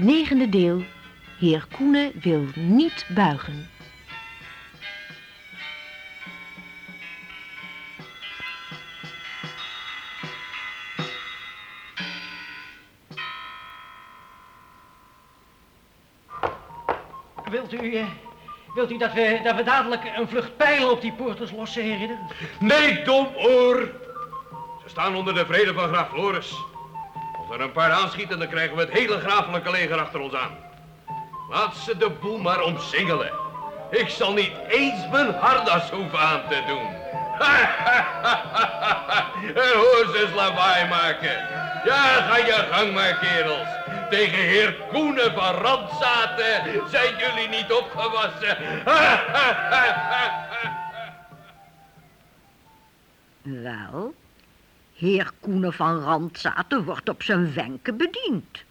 Negende deel. Heer Koene wil niet buigen. Wilt u, eh, wilt u dat, we, dat we dadelijk een vlucht pijlen op die poorters lossen, heer Ridder? Nee, domoor! Ze staan onder de vrede van graaf Floris. Er een paar aanschieten, dan krijgen we het hele grafelijke leger achter ons aan. Laat ze de boel maar omsingelen. Ik zal niet eens mijn hardas hoeven aan te doen. en hoor ze lawaai maken. Ja, ga je gang maar, kerels. Tegen heer Koenen van Randzaten zijn jullie niet opgewassen. Wel, heer Koenen van Randzaten wordt op zijn wenken bediend.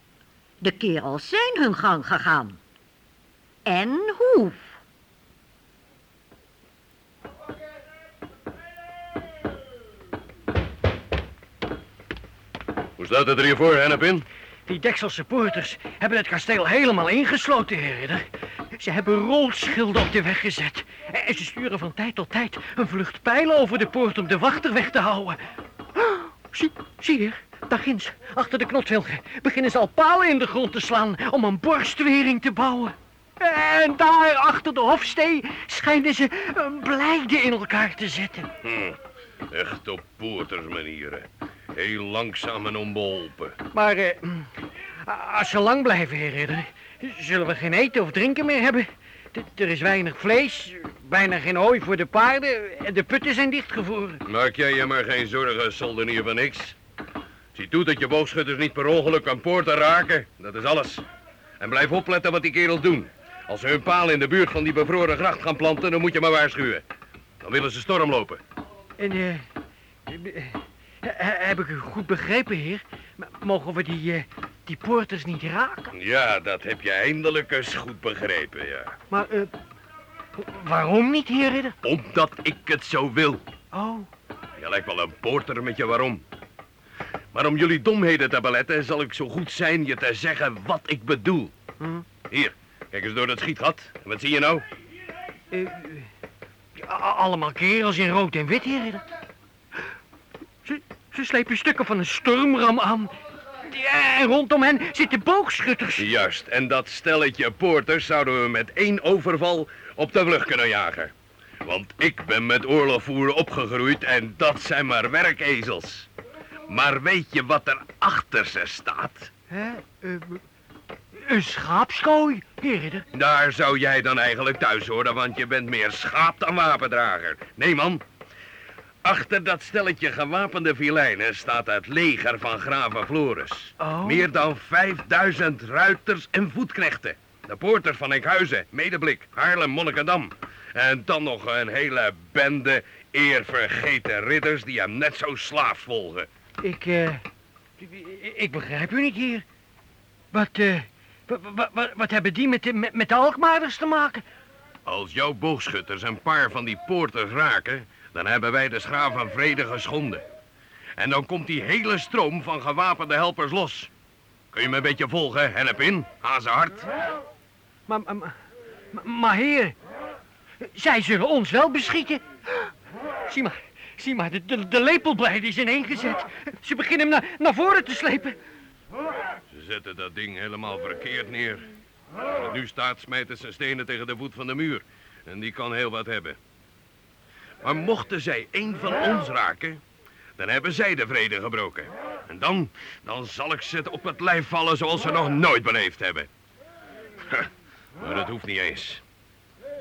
De kerels zijn hun gang gegaan. En hoe? Hoe staat het er hier voor, Hennepin? Die Dekselse poorters hebben het kasteel helemaal ingesloten, heer Ridder. Ze hebben rolschilden op de weg gezet. En ze sturen van tijd tot tijd een vlucht pijlen over de poort om de wachter weg te houden. Zie, zie hier, daar ginds, achter de knotwilgen, beginnen ze al palen in de grond te slaan om een borstwering te bouwen. En daar achter de hofstee schijnen ze een blijde in elkaar te zetten. Hm, echt op poortersmanieren. Heel langzaam en onbeholpen. Maar eh, als ze lang blijven, heer Ridder, zullen we geen eten of drinken meer hebben. Er is weinig vlees, bijna geen hooi voor de paarden en de putten zijn dichtgevroren. Maak jij je maar geen zorgen, soldenier van niks. Zie toe dat je boogschutters niet per ongeluk aan poorten raken. Dat is alles. En blijf opletten wat die kerels doen. Als ze hun paal in de buurt van die bevroren gracht gaan planten, dan moet je maar waarschuwen. Dan willen ze storm lopen. En, eh, eh, he- heb ik u goed begrepen, heer? Mogen we die, eh, die poorters niet raken? Ja, dat heb je eindelijk eens goed begrepen, ja. Maar, eh, waarom niet, heer Ridder? Omdat ik het zo wil. Oh, Je lijkt wel een poorter met je waarom. Maar om jullie domheden te beletten, zal ik zo goed zijn je te zeggen wat ik bedoel. Hm. Hier, kijk eens door dat schietgat. En Wat zie je nou? eh, allemaal kerels in rood en wit, heer Ridder. Ze, ze slepen stukken van een stormram aan. En rondom hen zitten boogschutters. Juist, en dat stelletje poorters zouden we met één overval op de vlucht kunnen jagen. Want ik ben met oorlogvoeren opgegroeid en dat zijn maar werkezels. Maar weet je wat er achter ze staat? Hè? Eh, een schaapskooi, heer Ridder. Daar zou jij dan eigenlijk thuis horen, want je bent meer schaap dan wapendrager. Nee, man. Achter dat stelletje gewapende vilijnen staat het leger van graven Floris. Oh. Meer dan 5000 ruiters en voetknechten. De poorters van Enkhuizen, Medeblik, Haarlem, Monnikendam. En dan nog een hele bende eervergeten ridders die hem net zo slaafs volgen. Ik, eh... ik begrijp u niet, heer. Wat, eh... Wat, wat, wat, wat hebben die met de, met, met de Alkmaarders te maken? Als jouw boogschutters een paar van die poorters raken, dan hebben wij de schaaf van vrede geschonden. En dan komt die hele stroom van gewapende helpers los. Kun je me een beetje volgen, Hennepin? Hazenhart? Maar, maar, maar, maar heer... Zij zullen ons wel beschieten. Zie maar, zie maar, de, de, de lepelblijde is ineengezet. Ze beginnen hem naar, naar voren te slepen. Ze zetten dat ding helemaal verkeerd neer. Het nu staat, smijten ze stenen tegen de voet van de muur. En die kan heel wat hebben. Maar mochten zij één van ons raken, dan hebben zij de vrede gebroken. En dan, dan zal ik ze op het lijf vallen zoals ze nog nooit beleefd hebben. Huh, Maar dat hoeft niet eens.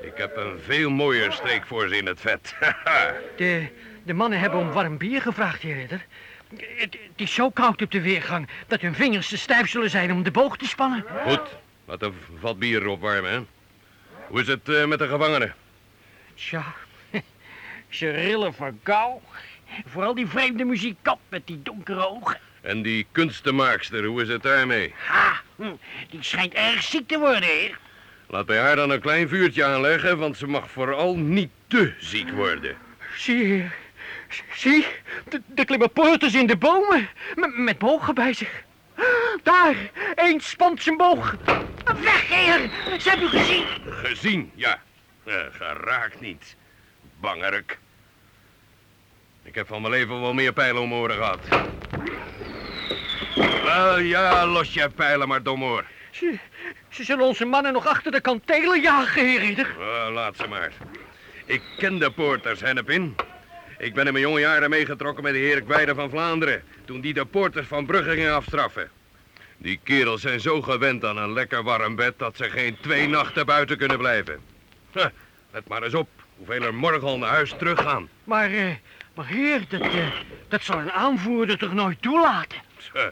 Ik heb een veel mooier streek voor ze in het vet. De, de mannen hebben om warm bier gevraagd, heer Ridder. Het, het is zo koud op de weergang dat hun vingers te stijf zullen zijn om de boog te spannen. Goed, Laat een vat bier opwarmen, hè. Hoe is het eh, met de gevangenen? Tja, ze rillen van kou. Vooral die vreemde muzikant met die donkere ogen. En die kunstenmaakster, hoe is het daarmee? Ha, hm, die schijnt erg ziek te worden, heer. Laat bij haar dan een klein vuurtje aanleggen, want ze mag vooral niet te ziek worden. Zie. Zie, de, de in de bomen. Met, met bogen bij zich. Daar, één spant zijn boog. Weg, heer. Ze hebben u gezien. Gezien, ja. Eh, geraakt niet. Bangerik. Ik heb van mijn leven wel meer pijlen om mijn oren gehad. Wel ja, los je pijlen maar, domoor. Ze, ze zullen onze mannen nog achter de kantelen jagen, heer laat ze maar. Ik ken de poorters, Hennepin. Ik ben in mijn jonge jaren meegetrokken met de heer Gwijde van Vlaanderen... toen die de poorters van Brugge ging afstraffen. Die kerels zijn zo gewend aan een lekker warm bed... dat ze geen twee nachten buiten kunnen blijven. Let maar eens op hoeveel er morgen al naar huis teruggaan. Maar, eh, maar heer, dat, eh, dat zal een aanvoerder toch nooit toelaten? Tja,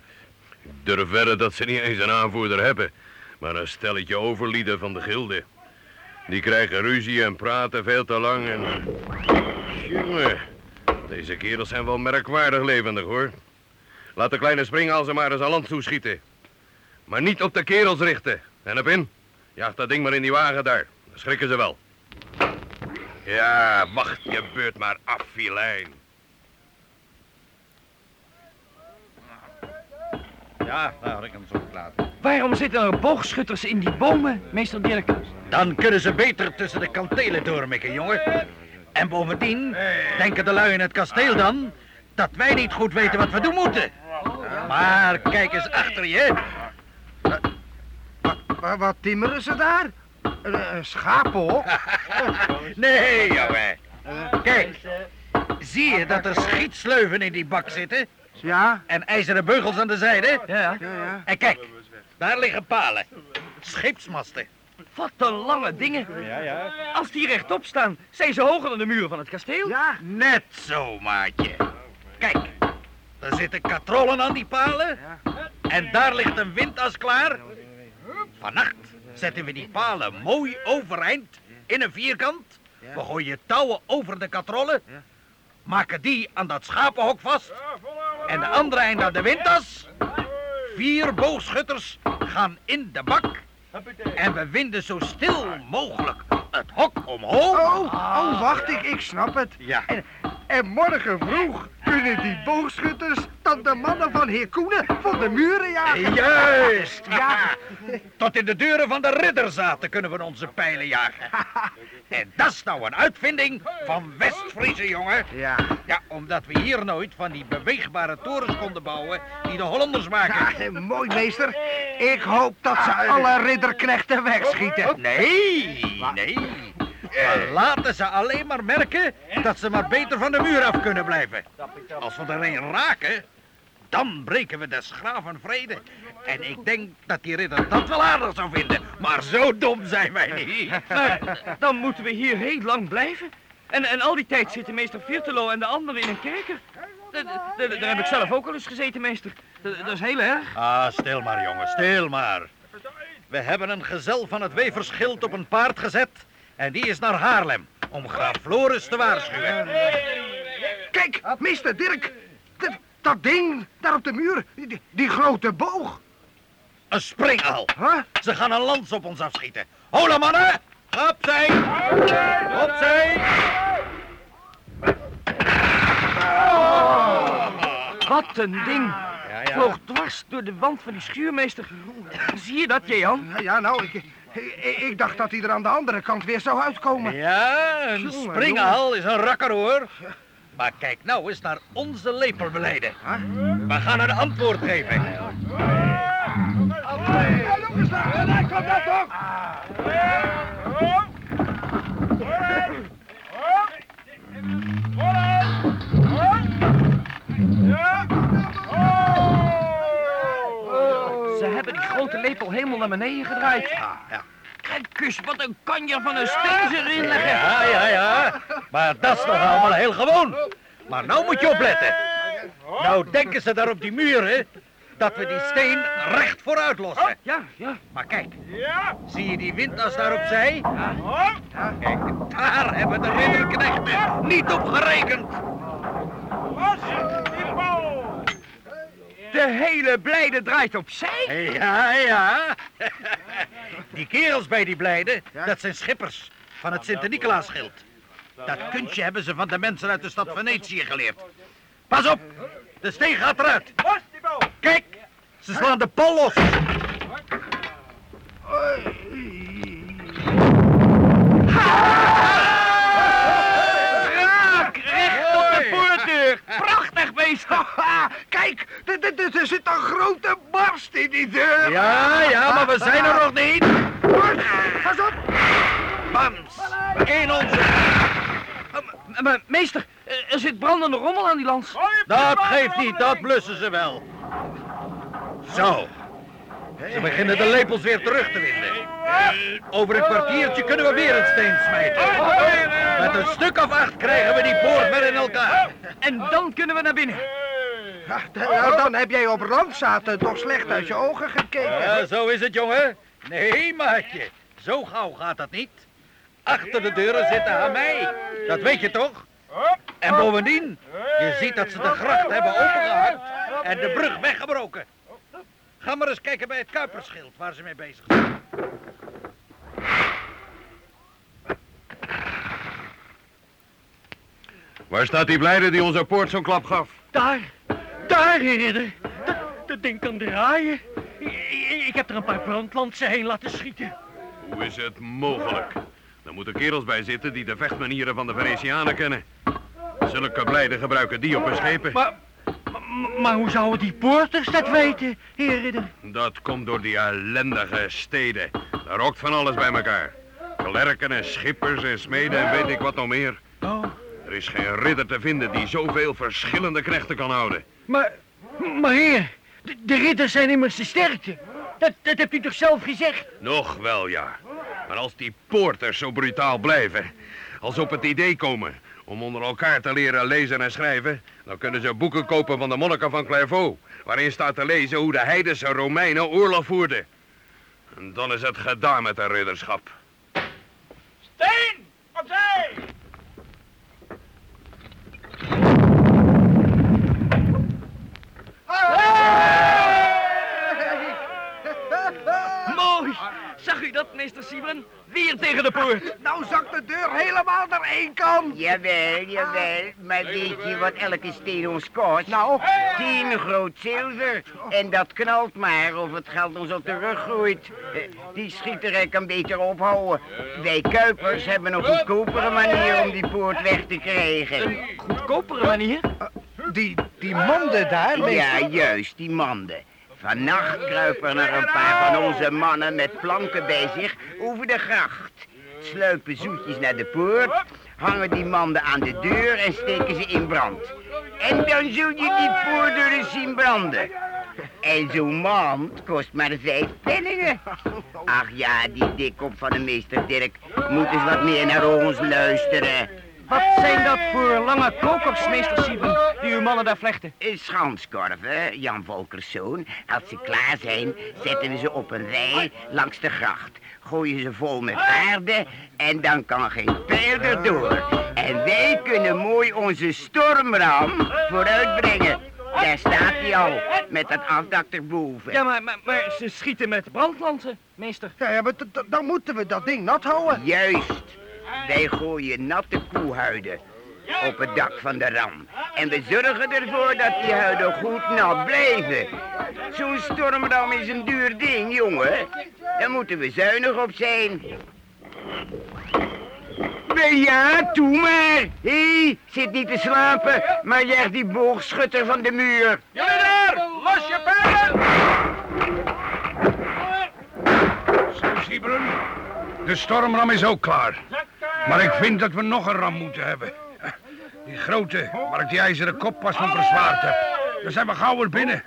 Ik durf wedden dat ze niet eens een aanvoerder hebben... maar een stelletje overlieden van de gilde. Die krijgen ruzie en praten veel te lang en... Jongen, deze kerels zijn wel merkwaardig levendig, hoor. Laat de kleine springhalzen maar eens aan land toeschieten. Maar niet op de kerels richten. En op in. Jaag dat ding maar in die wagen daar. Dan schrikken ze wel. Ja, wacht je beurt maar af, filijn. Ja, nou had ik hem zo laten. Waarom zitten er boogschutters in die bomen, meester Dirk? Dan kunnen ze beter tussen de kantelen doormikken, jongen. En bovendien denken de lui in het kasteel dan dat wij niet goed weten wat we doen moeten. Maar kijk eens achter je. Wat, wat timmeren ze daar? Een, een schapenhok? Nee, jongen. Kijk, zie je dat er schietsleuven in die bak zitten? Ja? En ijzeren beugels aan de zijde? Ja. Ja, ja. En kijk, daar liggen palen. Scheepsmasten. Wat een lange dingen. Ja, ja. Als die rechtop staan, zijn ze hoger dan de muur van het kasteel. Ja. Net zo, maatje. Kijk, er zitten katrollen aan die palen. En daar ligt een windas klaar. Vannacht zetten we die palen mooi overeind in een vierkant. We gooien touwen over de katrollen. Maken die aan dat schapenhok vast. En de andere eind aan de windas. Vier boogschutters gaan in de bak. En we winden zo stil mogelijk het hok omhoog. Oh, oh, wacht, ik, ik snap het. Ja. En, en morgen vroeg kunnen die boogschutters dan de mannen van heer Koenen voor de muren jagen. Juist! Ja. Tot in de deuren van de ridderzaten kunnen we onze pijlen jagen. En dat is nou een uitvinding van West-Friese, jongen. Ja. Ja, omdat we hier nooit van die beweegbare torens konden bouwen die de Hollanders maken. Ja, mooi meester. Ik hoop dat ze alle ridderknechten wegschieten. Nee, nee. We laten ze alleen maar merken dat ze maar beter van de muur af kunnen blijven. Als we er een raken, dan breken we des graven vrede. En ik denk dat die ridder dat wel aardig zou vinden. Maar zo dom zijn wij niet. Maar dan moeten we hier heel lang blijven. En, en al die tijd zitten meester Virtelo en de anderen in een kerker. Da- da- da- Daar heb ik zelf ook al eens gezeten, meester. Da- Dat is heel erg. Ah, stil maar, jongen, stil maar. We hebben een gezel van het Weverschild op een paard gezet. En die is naar Haarlem om graaf Floris te waarschuwen. Kijk, meester Dirk. Dat, dat ding daar op de muur. Die, die grote boog. Een springhal. Huh? Ze gaan een lans op ons afschieten. Hola, mannen! Opzij! Opzij! Wat een ding. Ja, ja. Vloog dwars door de wand van die schuurmeester. Zie je dat, Jehan? Ja, Ja, nou, ik, ik, dacht dat hij er aan de andere kant weer zou uitkomen. Ja, een Jongen, springhal is een rakker, hoor. Maar kijk nou eens naar onze lepelbeleiden. We gaan een antwoord geven. Hebben die grote lepel helemaal naar beneden gedraaid. Ja, ja. Kijk eens, wat een kanjer van een steen ze erin leggen. Ja, ja, ja. Maar dat is nog allemaal heel gewoon. Maar nou moet je opletten. Nou denken ze daar op die muren dat we die steen recht vooruit lossen. Ja, ja. Maar kijk, zie je die windas daar opzij? Kijk, daar hebben de ridderknechten niet op gerekend. De hele blijde draait opzij. Ja, ja. Die kerels bij die blijden, dat zijn schippers van het Sint-Nicolaas-schild. Dat kunstje hebben ze van de mensen uit de stad Venetië geleerd. Pas op, de steen gaat eruit. Kijk, ze slaan de pol los. Raak, recht op de voordeur. Prachtig beest. Kijk, er- zit een grote barst in die deur. Ja, ja, maar we zijn er nog niet. Pas op. Bams, in onze. Eh, Maar meester, er- er zit brandende rommel aan die lans. Dat geeft niet, dat blussen ze wel. Zo. Ze beginnen de lepels weer terug te vinden. Over een kwartiertje kunnen we weer een steen smijten. Met een stuk of acht krijgen we die poort weer in elkaar. En dan kunnen we naar binnen. Ja, nou, dan heb jij op randzaten toch slecht uit je ogen gekeken. Ja, zo is het, jongen. Nee, maatje. Zo gauw gaat dat niet. Achter de deuren zitten aan mij. Dat weet je toch? En bovendien, je ziet dat ze de gracht hebben opengehakt en de brug weggebroken. Ga maar eens kijken bij het Kuiperschild waar ze mee bezig zijn. Waar staat die blijde die onze poort zo'n klap gaf? Daar, daar, ridder. Dat, dat ding kan draaien. Ik, ik- ik heb er een paar brandlansen heen laten schieten. Hoe is het mogelijk? Er moeten kerels bij zitten die de vechtmanieren van de Venetianen kennen. Zulke blijden gebruiken die op hun schepen. Maar, maar, maar hoe zouden die poorters dat weten, heer ridder? Dat komt door die ellendige steden. Daar rokt van alles bij elkaar. Klerken en schippers en smeden en weet ik wat nog meer. Oh. Er is geen ridder te vinden die zoveel verschillende knechten kan houden. Maar, maar heer, de, de ridders zijn immers de sterkte. Dat, dat hebt u toch zelf gezegd? Nog wel, ja. Maar als die poorters zo brutaal blijven, als ze op het idee komen om onder elkaar te leren lezen en schrijven, dan kunnen ze boeken kopen van de monniken van Clairvaux, waarin staat te lezen hoe de heidense Romeinen oorlog voerden. En dan is het gedaan met de ridderschap. Steen, opzij! Mooi. Zag u dat, meester Siebren? Weer tegen de poort. Nou zakt de deur kant. Jawel, jawel. Maar weet je wat elke steen ons kost? Nou? Tien groot zilver. En dat knalt maar of het geld ons op de rug groeit. Eh, Die schieterij kan beter ophouden. Wij Kuipers hebben een goedkopere manier om die poort weg te krijgen. Goedkopere manier? Die, die manden daar, meester. Ja, juist, die manden. Vannacht kruipen er een paar van onze mannen met planken bij zich over de gracht. Sluipen zoetjes naar de poort, hangen die manden aan de deur en steken ze in brand. En dan zul je die poortdeur eens zien branden. En zo'n mand kost maar vijf penningen. Ach ja, die dikkop van de meester Dirk moet eens wat meer naar ons luisteren. Wat zijn dat voor lange kokers, meester die uw mannen daar vlechten? Een Schanskorven, Jan Volkerszoon. Als ze klaar zijn, zetten we ze op een rij langs de gracht. Gooien ze vol met aarde en dan kan geen pijl erdoor. En wij kunnen mooi onze stormram vooruitbrengen. Daar staat hij al, met dat afdak erboven. Ja, maar, maar, maar ze schieten met brandlansen, meester. Ja, ja, maar dan moeten we dat ding nat houden. Juist. Wij gooien natte koehuiden op het dak van de ram. En we zorgen ervoor dat die huiden goed nat blijven. Zo'n stormram is een duur ding, jongen. Daar moeten we zuinig op zijn. Ja, toe maar. Hé, zit niet te slapen, maar jij die boogschutter van de muur. Jullie daar, los je pijlen! Zo, Siebren. De stormram is ook klaar. Maar ik vind dat we nog een ram moeten hebben. Die grote, waar ik die ijzeren kop pas van verzwaard heb. Daar zijn we gauw weer binnen.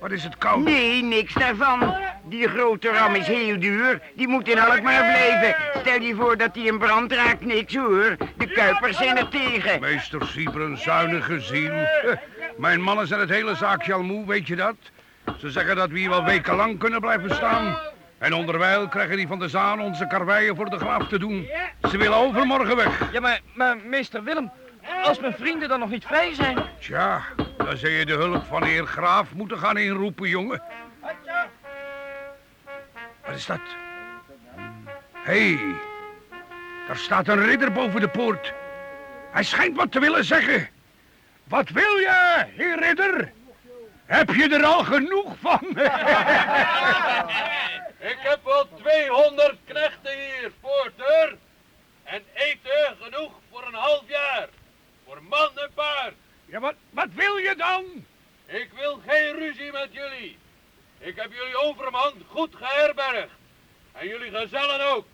Wat is het koud. Nee, niks daarvan. Die grote ram is heel duur. Die moet in Alkmaar blijven. Stel je voor dat die in brand raakt, niks hoor. De kuipers zijn er tegen. Meester Siebren, zuinige ziel. Mijn mannen zijn het hele zaakje al moe, weet je dat? Ze zeggen dat we hier wel wekenlang kunnen blijven staan. En onderwijl krijgen die van de Zaan onze karweien voor de graaf te doen. Ze willen overmorgen weg. Ja, maar, maar meester Willem, als mijn vrienden dan nog niet vrij zijn... Tja, dan zul je de hulp van heer Graaf moeten gaan inroepen, jongen. Wat is dat? Hé, hey, daar staat een ridder boven de poort. Hij schijnt wat te willen zeggen. Wat wil je, heer ridder? Heb je er al genoeg van? Ik heb wel 200 knechten hier, poorter. En eten genoeg voor een half jaar. Voor man en paard. Ja, wat, wat wil je dan? Ik wil geen ruzie met jullie. Ik heb jullie overmand goed geherbergd. En jullie gezellen ook.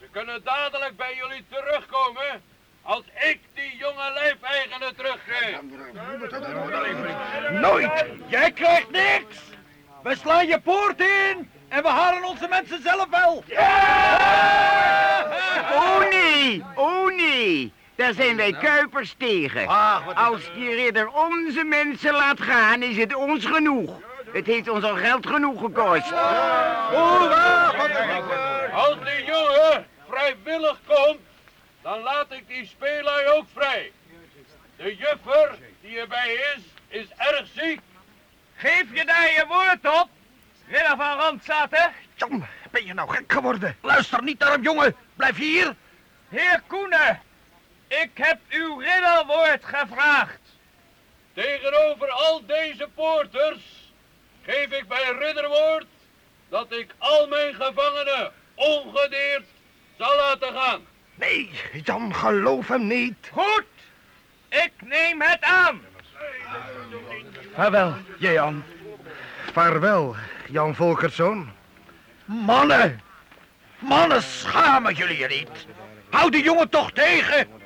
Ze kunnen dadelijk bij jullie terugkomen als ik die jonge lijfeigenen terugkrijg. Nooit! Jij krijgt niks! We slaan je poort in en we halen onze mensen zelf wel! Oh nee, oh nee. Daar zijn wij kuipers tegen. Als die ridder onze mensen laat gaan, is het ons genoeg. Het heeft ons al geld genoeg gekost. Als die jongen vrijwillig komt, dan laat ik die speelui ook vrij. De juffer die erbij is, is erg ziek. Geef je daar je woord op, ridder van Randzaten? Jan, ben je nou gek geworden? Luister niet naar hem, jongen! Blijf hier! Heer Koenen, ik heb uw ridderwoord gevraagd. Tegenover al deze poorters geef ik bij ridderwoord dat ik al mijn gevangenen ongedeerd zal laten gaan. Nee, Jan, geloof hem niet. Goed, ik neem het aan. Vaarwel, Jehan. Vaarwel, Jan Volkerszoon. Mannen! Mannen, schamen jullie je niet? Hou die jongen toch tegen!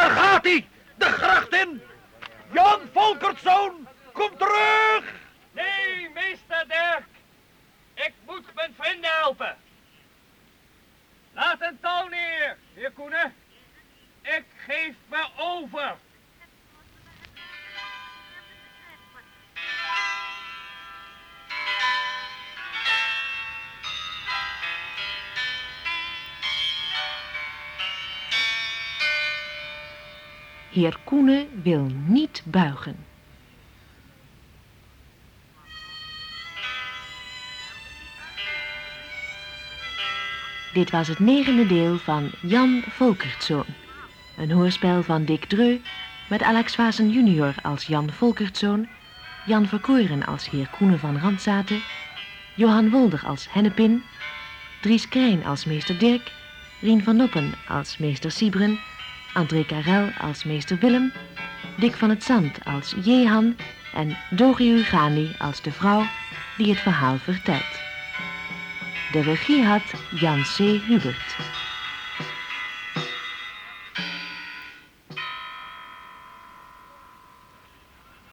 Daar gaat hij! De gracht in! Jan Volkertszoon, kom terug! Nee, meester Dirk. Ik moet mijn vrienden helpen. Laat een touw neer, heer Koenen. Ik geef me over. Heer Koenen wil niet buigen. Dit was het negende deel van Jan Volkertzoon. Een hoorspel van Dick Dreu met Alex Vazen junior als Jan Volkertzoon, Jan Verkoeren als heer Koenen van Randzaten, Johan Wolder als Hennepin, Dries Krijn als meester Dirk, Rien van Noppen als meester Siebren, André Karel als meester Willem, Dick van het Zand als Jehan en Dori Ugani als de vrouw die het verhaal vertelt. De regie had Jan C. Hubert.